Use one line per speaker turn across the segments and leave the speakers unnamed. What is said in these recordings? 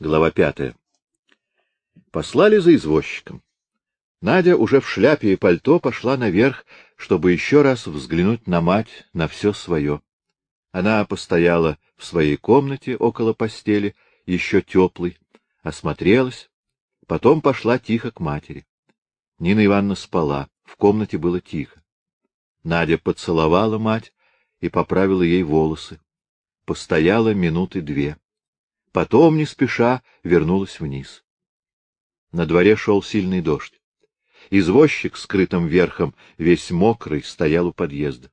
Глава пятая. Послали за извозчиком. Надя уже в шляпе и пальто пошла наверх, чтобы еще раз взглянуть на мать, на все свое. Она постояла в своей комнате около постели, еще теплой, осмотрелась, потом пошла тихо к матери. Нина Ивановна спала, в комнате было тихо. Надя поцеловала мать и поправила ей волосы. Постояла минуты две. Потом, не спеша, вернулась вниз. На дворе шел сильный дождь. Извозчик, скрытым верхом, весь мокрый, стоял у подъезда.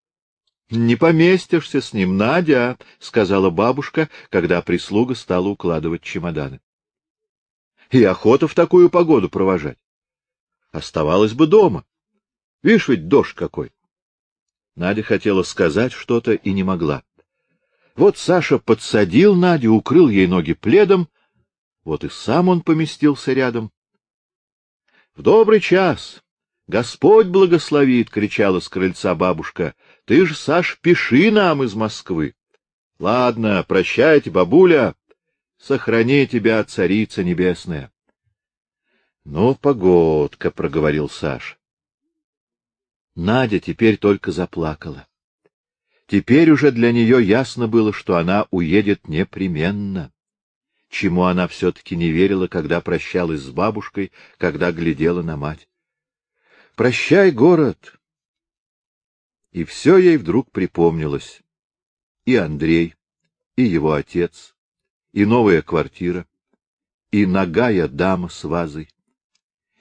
— Не поместишься с ним, Надя, — сказала бабушка, когда прислуга стала укладывать чемоданы. — И охота в такую погоду провожать. Оставалось бы дома. Видишь, ведь дождь какой. Надя хотела сказать что-то и не могла. Вот Саша подсадил Надю, укрыл ей ноги пледом, вот и сам он поместился рядом. — В добрый час! Господь благословит! — кричала с крыльца бабушка. — Ты ж, Саш, пиши нам из Москвы. — Ладно, прощайте, бабуля. Сохрани тебя, царица небесная. — Ну, погодка, — проговорил Саш. Надя теперь только заплакала. Теперь уже для нее ясно было, что она уедет непременно, чему она все-таки не верила, когда прощалась с бабушкой, когда глядела на мать. «Прощай, город!» И все ей вдруг припомнилось. И Андрей, и его отец, и новая квартира, и ногая дама с вазой.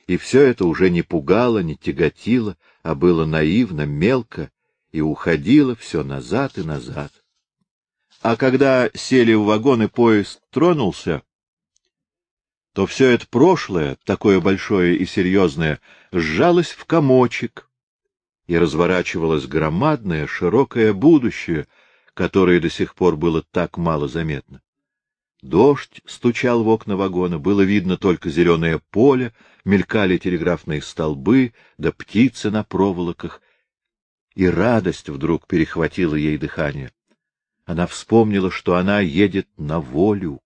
И все это уже не пугало, не тяготило, а было наивно, мелко и уходило все назад и назад. А когда сели в вагон и поезд тронулся, то все это прошлое, такое большое и серьезное, сжалось в комочек, и разворачивалось громадное, широкое будущее, которое до сих пор было так мало заметно. Дождь стучал в окна вагона, было видно только зеленое поле, мелькали телеграфные столбы, да птицы на проволоках, и радость вдруг перехватила ей дыхание. Она вспомнила, что она едет на волю,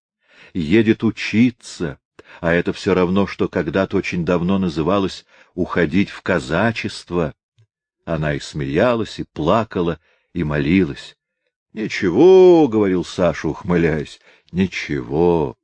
едет учиться, а это все равно, что когда-то очень давно называлось «уходить в казачество». Она и смеялась, и плакала, и молилась. — Ничего, — говорил Саша, ухмыляясь, — ничего.